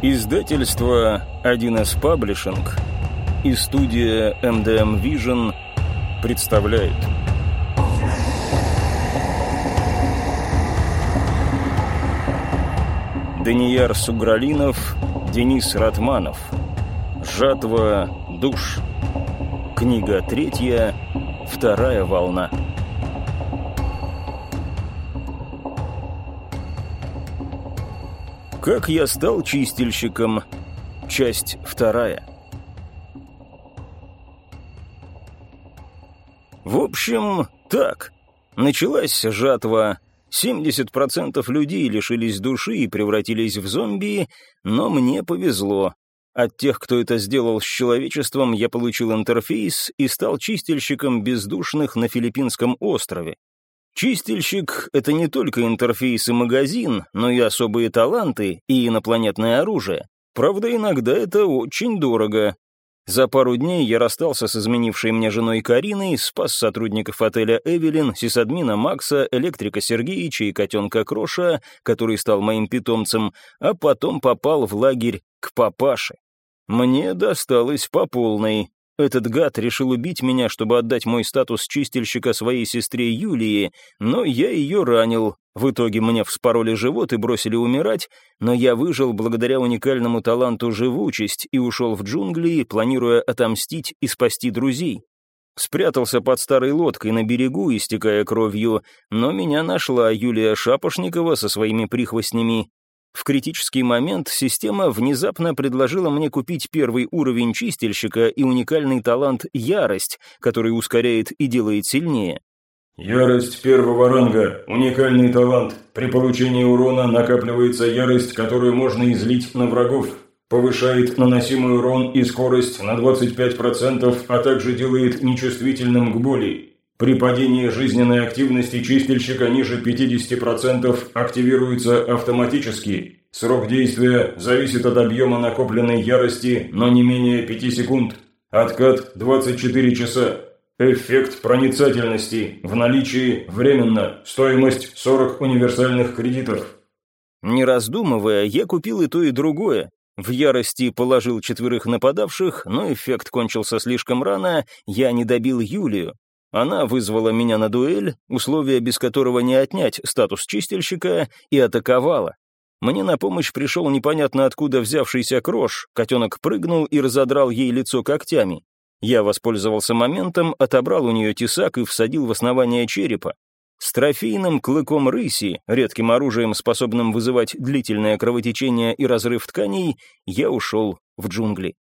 Издательство 1С Паблишинг и студия MDM Vision представляют Данияр Сугралинов, Денис Ратманов. Жатва душ Книга третья Вторая волна Как я стал чистильщиком. Часть вторая. В общем, так. Началась жатва. 70% людей лишились души и превратились в зомби, но мне повезло. От тех, кто это сделал с человечеством, я получил интерфейс и стал чистильщиком бездушных на Филиппинском острове. Чистильщик — это не только интерфейс и магазин, но и особые таланты и инопланетное оружие. Правда, иногда это очень дорого. За пару дней я расстался с изменившей мне женой Кариной, спас сотрудников отеля «Эвелин», сисадмина Макса, электрика Сергеича и котенка Кроша, который стал моим питомцем, а потом попал в лагерь к папаше. Мне досталось по полной. Этот гад решил убить меня, чтобы отдать мой статус чистильщика своей сестре Юлии, но я ее ранил. В итоге мне вспороли живот и бросили умирать, но я выжил благодаря уникальному таланту живучесть и ушел в джунгли, планируя отомстить и спасти друзей. Спрятался под старой лодкой на берегу, истекая кровью, но меня нашла Юлия Шапошникова со своими прихвостнями в критический момент система внезапно предложила мне купить первый уровень чистильщика и уникальный талант «Ярость», который ускоряет и делает сильнее. Ярость первого ранга. Уникальный талант. При получении урона накапливается ярость, которую можно излить на врагов. Повышает наносимый урон и скорость на 25%, а также делает нечувствительным к боли. При падении жизненной активности чистильщика ниже 50% активируется автоматически. Срок действия зависит от объема накопленной ярости, но не менее 5 секунд. Откат 24 часа. Эффект проницательности. В наличии временно. Стоимость 40 универсальных кредитов. Не раздумывая, я купил и то, и другое. В ярости положил четверых нападавших, но эффект кончился слишком рано, я не добил Юлию. Она вызвала меня на дуэль, условия без которого не отнять статус чистильщика, и атаковала. Мне на помощь пришел непонятно откуда взявшийся крош, котенок прыгнул и разодрал ей лицо когтями. Я воспользовался моментом, отобрал у нее тесак и всадил в основание черепа. С трофейным клыком рыси, редким оружием, способным вызывать длительное кровотечение и разрыв тканей, я ушел в джунгли.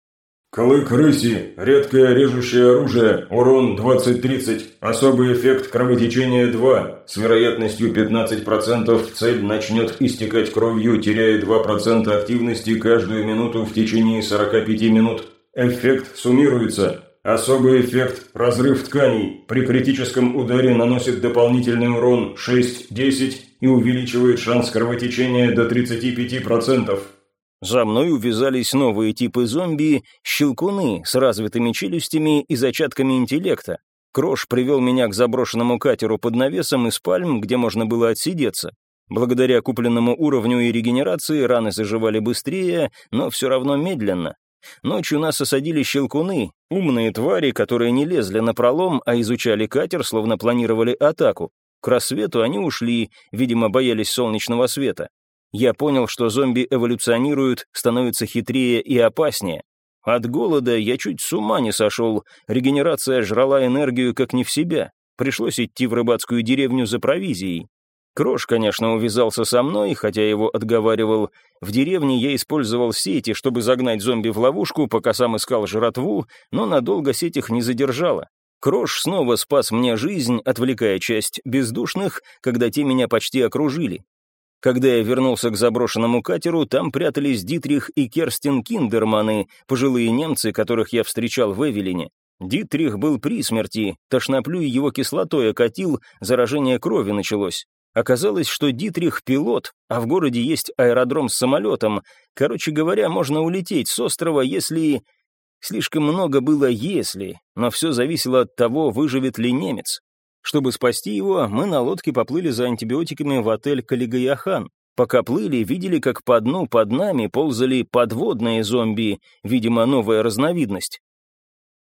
Клык рыси, редкое режущее оружие, урон 20-30, особый эффект кровотечения 2, с вероятностью 15% цель начнет истекать кровью, теряя 2% активности каждую минуту в течение 45 минут. Эффект суммируется. Особый эффект – разрыв тканей. При критическом ударе наносит дополнительный урон 6-10 и увеличивает шанс кровотечения до 35%. За мной увязались новые типы зомби, щелкуны с развитыми челюстями и зачатками интеллекта. Крош привел меня к заброшенному катеру под навесом из пальм, где можно было отсидеться. Благодаря купленному уровню и регенерации раны заживали быстрее, но все равно медленно. Ночью нас осадили щелкуны, умные твари, которые не лезли на пролом, а изучали катер, словно планировали атаку. К рассвету они ушли, видимо, боялись солнечного света. Я понял, что зомби эволюционируют, становятся хитрее и опаснее. От голода я чуть с ума не сошел, регенерация жрала энергию как не в себя. Пришлось идти в рыбацкую деревню за провизией. Крош, конечно, увязался со мной, хотя его отговаривал. В деревне я использовал сети, чтобы загнать зомби в ловушку, пока сам искал жратву, но надолго сеть их не задержала. Крош снова спас мне жизнь, отвлекая часть бездушных, когда те меня почти окружили. Когда я вернулся к заброшенному катеру, там прятались Дитрих и Керстин Киндерманы, пожилые немцы, которых я встречал в Эвелине. Дитрих был при смерти, тошноплю его кислотой окатил, заражение крови началось. Оказалось, что Дитрих — пилот, а в городе есть аэродром с самолетом. Короче говоря, можно улететь с острова, если... Слишком много было «если», но все зависело от того, выживет ли немец. Чтобы спасти его, мы на лодке поплыли за антибиотиками в отель Калигаяхан. Пока плыли, видели, как по дну под нами ползали подводные зомби, видимо, новая разновидность.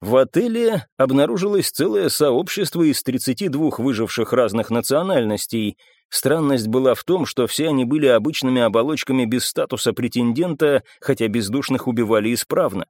В отеле обнаружилось целое сообщество из 32 выживших разных национальностей. Странность была в том, что все они были обычными оболочками без статуса претендента, хотя бездушных убивали исправно.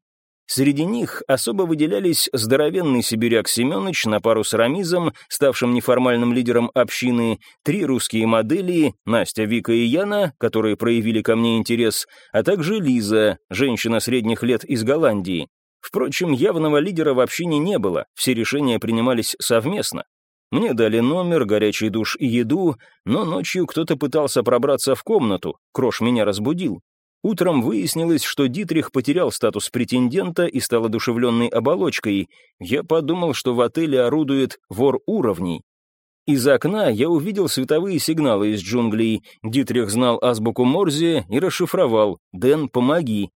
Среди них особо выделялись здоровенный сибиряк Семенович на пару с Рамизом, ставшим неформальным лидером общины, три русские модели, Настя, Вика и Яна, которые проявили ко мне интерес, а также Лиза, женщина средних лет из Голландии. Впрочем, явного лидера в общине не было, все решения принимались совместно. Мне дали номер, горячий душ и еду, но ночью кто-то пытался пробраться в комнату, Крош меня разбудил. Утром выяснилось, что Дитрих потерял статус претендента и стал одушевленной оболочкой. Я подумал, что в отеле орудует вор уровней. Из окна я увидел световые сигналы из джунглей. Дитрих знал азбуку Морзе и расшифровал «Дэн, помоги».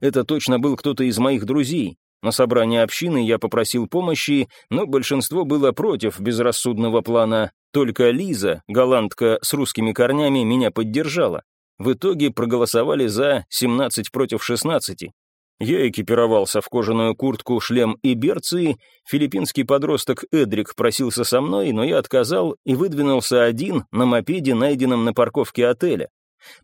Это точно был кто-то из моих друзей. На собрании общины я попросил помощи, но большинство было против безрассудного плана. Только Лиза, голландка с русскими корнями, меня поддержала. В итоге проголосовали за 17 против 16. Я экипировался в кожаную куртку, шлем и берцы. Филиппинский подросток Эдрик просился со мной, но я отказал и выдвинулся один на мопеде, найденном на парковке отеля.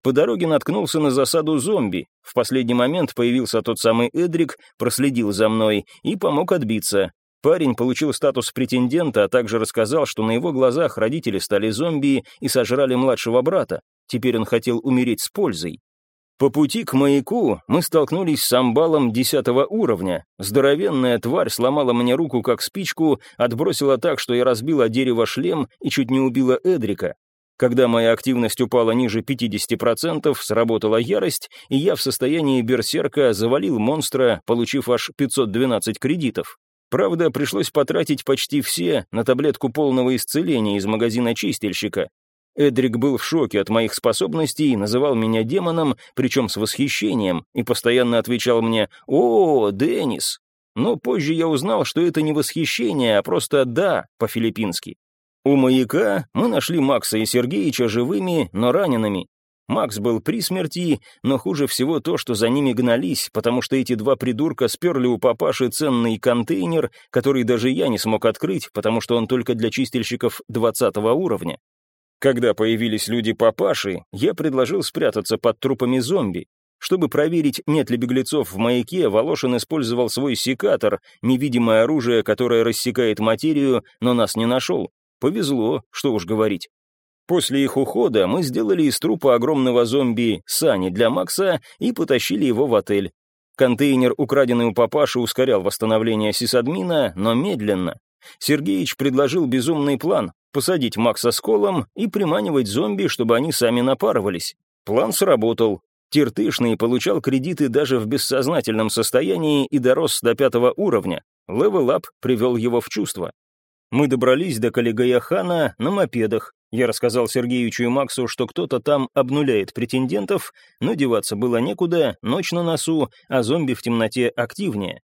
По дороге наткнулся на засаду зомби. В последний момент появился тот самый Эдрик, проследил за мной и помог отбиться. Парень получил статус претендента, а также рассказал, что на его глазах родители стали зомби и сожрали младшего брата. Теперь он хотел умереть с пользой. По пути к маяку мы столкнулись с амбалом десятого уровня. Здоровенная тварь сломала мне руку как спичку, отбросила так, что я разбила дерево шлем и чуть не убила Эдрика. Когда моя активность упала ниже 50%, сработала ярость, и я в состоянии берсерка завалил монстра, получив аж 512 кредитов. Правда, пришлось потратить почти все на таблетку полного исцеления из магазина чистильщика. Эдрик был в шоке от моих способностей, называл меня демоном, причем с восхищением, и постоянно отвечал мне «О, Деннис!». Но позже я узнал, что это не восхищение, а просто «да» по-филиппински. У маяка мы нашли Макса и Сергеича живыми, но ранеными. Макс был при смерти, но хуже всего то, что за ними гнались, потому что эти два придурка сперли у папаши ценный контейнер, который даже я не смог открыть, потому что он только для чистильщиков 20 уровня. Когда появились люди папаши, я предложил спрятаться под трупами зомби. Чтобы проверить, нет ли беглецов в маяке, Волошин использовал свой секатор, невидимое оружие, которое рассекает материю, но нас не нашел. Повезло, что уж говорить. После их ухода мы сделали из трупа огромного зомби сани для Макса и потащили его в отель. Контейнер, украденный у папаши, ускорял восстановление сисадмина, но медленно. Сергеич предложил безумный план посадить Макса с колом и приманивать зомби, чтобы они сами напарывались. План сработал. Тертышный получал кредиты даже в бессознательном состоянии и дорос до пятого уровня. Level-up привел его в чувство. Мы добрались до Калигаяхана на мопедах. Я рассказал Сергеевичу и Максу, что кто-то там обнуляет претендентов, но деваться было некуда, ночь на носу, а зомби в темноте активнее.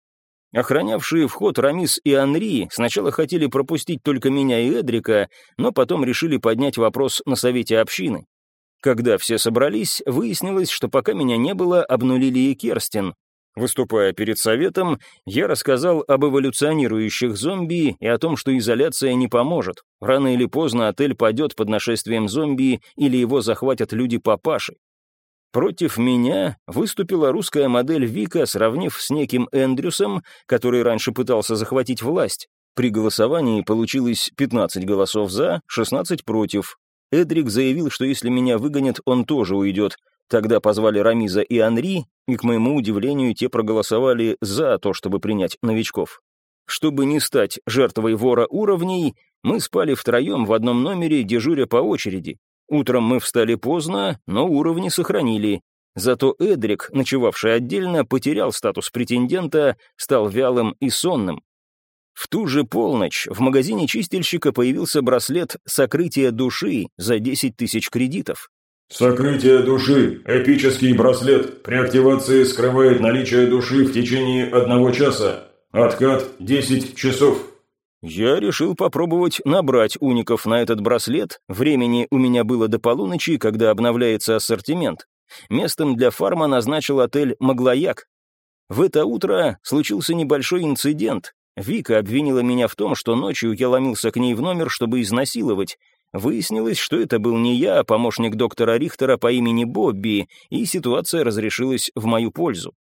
Охранявшие вход Рамис и Анри сначала хотели пропустить только меня и Эдрика, но потом решили поднять вопрос на совете общины. Когда все собрались, выяснилось, что пока меня не было, обнулили и Керстин. Выступая перед советом, я рассказал об эволюционирующих зомби и о том, что изоляция не поможет. Рано или поздно отель падет под нашествием зомби или его захватят люди-папаши. Против меня выступила русская модель Вика, сравнив с неким Эндрюсом, который раньше пытался захватить власть. При голосовании получилось 15 голосов «за», 16 «против». Эдрик заявил, что если меня выгонят, он тоже уйдет. Тогда позвали Рамиза и Анри, и, к моему удивлению, те проголосовали за то, чтобы принять новичков. Чтобы не стать жертвой вора уровней, мы спали втроем в одном номере, дежуря по очереди. Утром мы встали поздно, но уровни сохранили. Зато Эдрик, ночевавший отдельно, потерял статус претендента, стал вялым и сонным. В ту же полночь в магазине чистильщика появился браслет «Сокрытие души» за 10 тысяч кредитов. «Сокрытие души. Эпический браслет. При активации скрывает наличие души в течение одного часа. Откат 10 часов». Я решил попробовать набрать уников на этот браслет, времени у меня было до полуночи, когда обновляется ассортимент. Местом для фарма назначил отель «Маглояк». В это утро случился небольшой инцидент. Вика обвинила меня в том, что ночью я ломился к ней в номер, чтобы изнасиловать. Выяснилось, что это был не я, а помощник доктора Рихтера по имени Бобби, и ситуация разрешилась в мою пользу.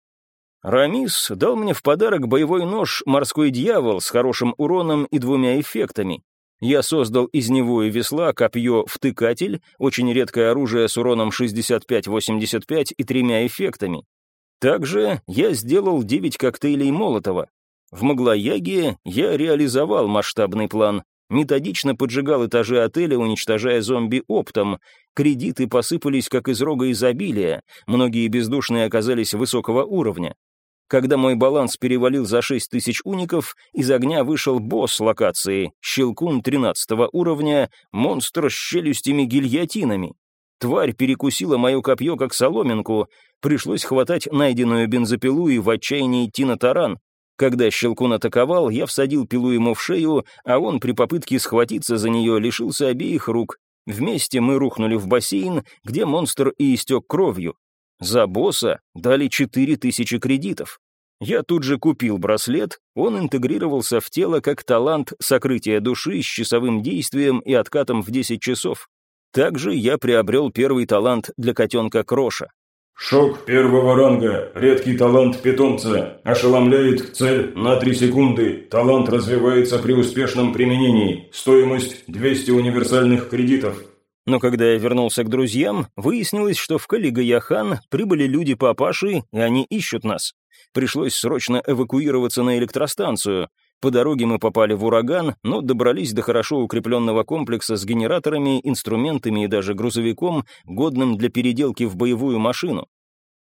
Рамис дал мне в подарок боевой нож «Морской дьявол» с хорошим уроном и двумя эффектами. Я создал из него и весла копье-втыкатель, очень редкое оружие с уроном 65-85 и тремя эффектами. Также я сделал 9 коктейлей Молотова. В Маглояге я реализовал масштабный план. Методично поджигал этажи отеля, уничтожая зомби оптом. Кредиты посыпались как из рога изобилия. Многие бездушные оказались высокого уровня. Когда мой баланс перевалил за 6 тысяч уников, из огня вышел босс локации, щелкун 13 уровня, монстр с челюстями-гильотинами. Тварь перекусила мое копье как соломинку, пришлось хватать найденную бензопилу и в отчаянии идти на таран. Когда щелкун атаковал, я всадил пилу ему в шею, а он при попытке схватиться за нее лишился обеих рук. Вместе мы рухнули в бассейн, где монстр и истек кровью. За босса дали 4000 кредитов. Я тут же купил браслет, он интегрировался в тело как талант сокрытия души с часовым действием и откатом в 10 часов. Также я приобрел первый талант для котенка Кроша. Шок первого ранга. Редкий талант питомца. Ошеломляет цель на 3 секунды. Талант развивается при успешном применении. Стоимость 200 универсальных кредитов. Но когда я вернулся к друзьям, выяснилось, что в Калига-Яхан прибыли люди папаши, и они ищут нас. Пришлось срочно эвакуироваться на электростанцию. По дороге мы попали в ураган, но добрались до хорошо укрепленного комплекса с генераторами, инструментами и даже грузовиком, годным для переделки в боевую машину.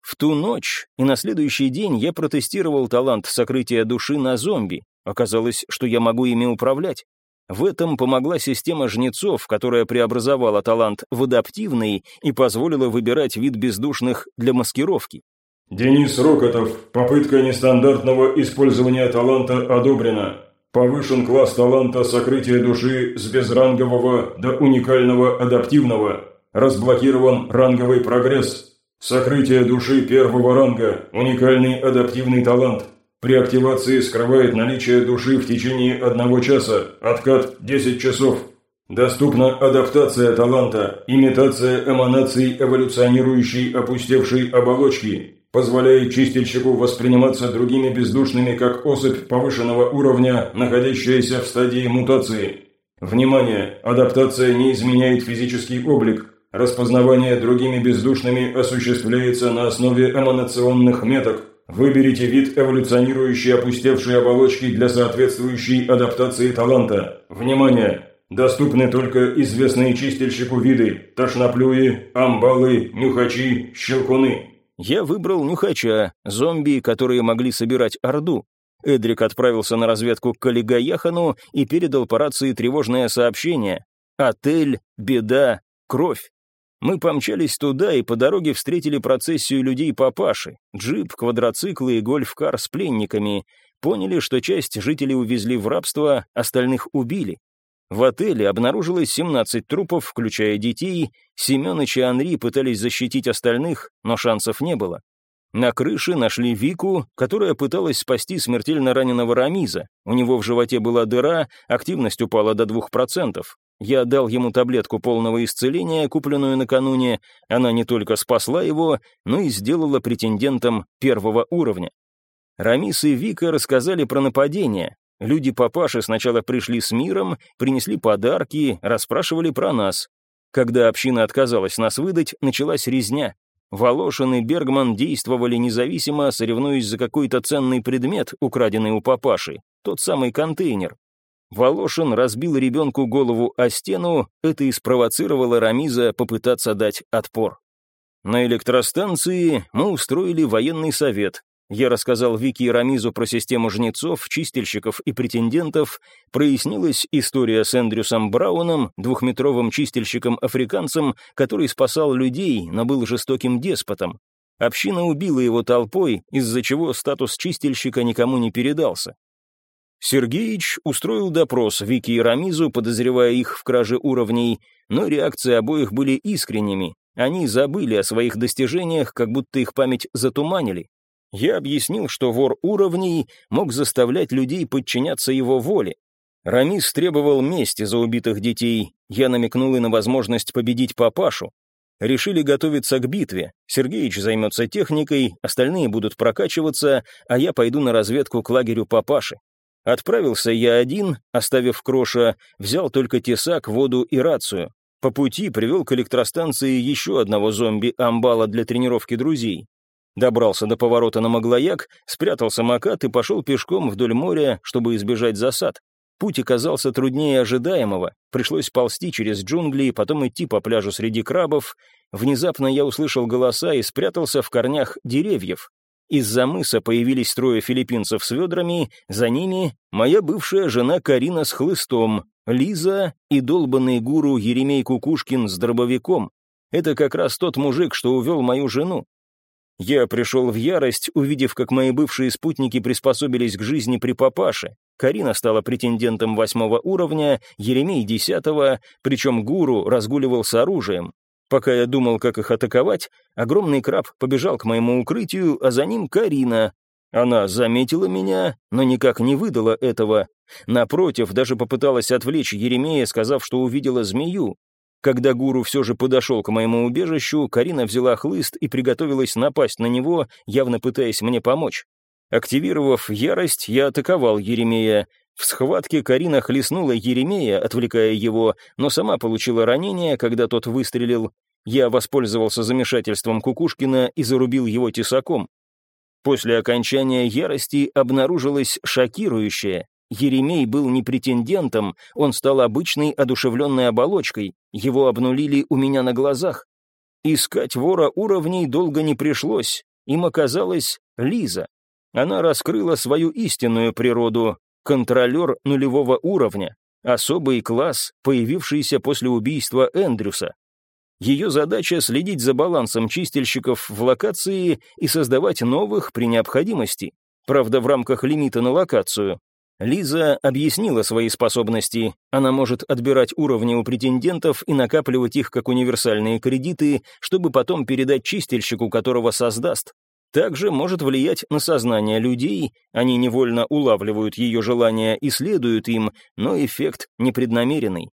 В ту ночь и на следующий день я протестировал талант сокрытия души на зомби. Оказалось, что я могу ими управлять. В этом помогла система жнецов, которая преобразовала талант в адаптивный и позволила выбирать вид бездушных для маскировки. Денис Рокотов. Попытка нестандартного использования таланта одобрена. Повышен класс таланта сокрытия души с безрангового до уникального адаптивного. Разблокирован ранговый прогресс. Сокрытие души первого ранга. Уникальный адаптивный талант. При активации скрывает наличие души в течение одного часа, откат 10 часов. Доступна адаптация таланта, имитация эманаций эволюционирующей опустевшей оболочки, позволяет чистильщику восприниматься другими бездушными как особь повышенного уровня, находящаяся в стадии мутации. Внимание! Адаптация не изменяет физический облик. Распознавание другими бездушными осуществляется на основе эманационных меток, Выберите вид эволюционирующей опустевшей оболочки для соответствующей адаптации таланта. Внимание! Доступны только известные чистильщику виды – тошноплюи, амбалы, нюхачи, щелкуны. Я выбрал нюхача, зомби, которые могли собирать орду. Эдрик отправился на разведку к Калигаяхану и передал по рации тревожное сообщение. «Отель, беда, кровь». Мы помчались туда и по дороге встретили процессию людей папаши, джип, квадроциклы и гольф-кар с пленниками. Поняли, что часть жителей увезли в рабство, остальных убили. В отеле обнаружилось 17 трупов, включая детей. Семеныч и Анри пытались защитить остальных, но шансов не было. На крыше нашли Вику, которая пыталась спасти смертельно раненого Рамиза. У него в животе была дыра, активность упала до 2%. Я дал ему таблетку полного исцеления, купленную накануне. Она не только спасла его, но и сделала претендентом первого уровня. Рамис и Вика рассказали про нападение. Люди папаши сначала пришли с миром, принесли подарки, расспрашивали про нас. Когда община отказалась нас выдать, началась резня. Волошин и Бергман действовали независимо, соревнуясь за какой-то ценный предмет, украденный у папаши, тот самый контейнер. Волошин разбил ребенку голову о стену, это и спровоцировало Рамиза попытаться дать отпор. На электростанции мы устроили военный совет. Я рассказал Вики и Рамизу про систему жнецов, чистильщиков и претендентов, прояснилась история с Эндрюсом Брауном, двухметровым чистильщиком-африканцем, который спасал людей, но был жестоким деспотом. Община убила его толпой, из-за чего статус чистильщика никому не передался. Сергеич устроил допрос Вики и Рамизу, подозревая их в краже уровней, но реакции обоих были искренними. Они забыли о своих достижениях, как будто их память затуманили. Я объяснил, что вор уровней мог заставлять людей подчиняться его воле. Рамис требовал мести за убитых детей. Я намекнул и на возможность победить папашу. Решили готовиться к битве. Сергеич займется техникой, остальные будут прокачиваться, а я пойду на разведку к лагерю папаши. Отправился я один, оставив Кроша, взял только тесак, воду и рацию. По пути привел к электростанции еще одного зомби-амбала для тренировки друзей. Добрался до поворота на Маглояк, спрятал самокат и пошел пешком вдоль моря, чтобы избежать засад. Путь оказался труднее ожидаемого. Пришлось ползти через джунгли, потом идти по пляжу среди крабов. Внезапно я услышал голоса и спрятался в корнях деревьев. Из-за мыса появились трое филиппинцев с ведрами, за ними моя бывшая жена Карина с хлыстом, Лиза и долбанный гуру Еремей Кукушкин с дробовиком. Это как раз тот мужик, что увел мою жену. Я пришел в ярость, увидев, как мои бывшие спутники приспособились к жизни при папаше. Карина стала претендентом восьмого уровня, Еремей — десятого, причем гуру разгуливал с оружием. Пока я думал, как их атаковать, огромный краб побежал к моему укрытию, а за ним Карина. Она заметила меня, но никак не выдала этого. Напротив, даже попыталась отвлечь Еремея, сказав, что увидела змею. Когда гуру все же подошел к моему убежищу, Карина взяла хлыст и приготовилась напасть на него, явно пытаясь мне помочь. Активировав ярость, я атаковал Еремея. В схватке Карина хлестнула Еремея, отвлекая его, но сама получила ранение, когда тот выстрелил. Я воспользовался замешательством Кукушкина и зарубил его тесаком. После окончания ярости обнаружилось шокирующее. Еремей был не претендентом, он стал обычной одушевленной оболочкой, его обнулили у меня на глазах. Искать вора уровней долго не пришлось, им оказалась Лиза. Она раскрыла свою истинную природу, контролер нулевого уровня, особый класс, появившийся после убийства Эндрюса. Ее задача — следить за балансом чистильщиков в локации и создавать новых при необходимости, правда, в рамках лимита на локацию. Лиза объяснила свои способности. Она может отбирать уровни у претендентов и накапливать их как универсальные кредиты, чтобы потом передать чистильщику, которого создаст. Также может влиять на сознание людей, они невольно улавливают ее желания и следуют им, но эффект непреднамеренный.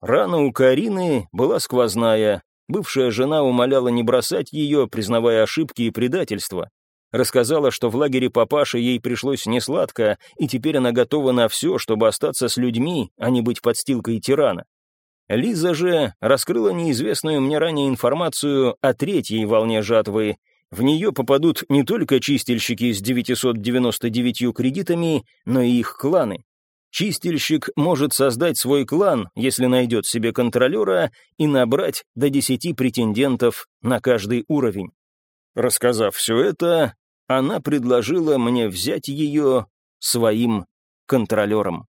Рана у Карины была сквозная. Бывшая жена умоляла не бросать ее, признавая ошибки и предательство. Рассказала, что в лагере папаши ей пришлось несладко, и теперь она готова на все, чтобы остаться с людьми, а не быть подстилкой тирана. Лиза же раскрыла неизвестную мне ранее информацию о третьей волне жатвы. В нее попадут не только чистильщики с 999 кредитами, но и их кланы. Чистильщик может создать свой клан, если найдет себе контролера, и набрать до 10 претендентов на каждый уровень. Рассказав все это, она предложила мне взять ее своим контролером.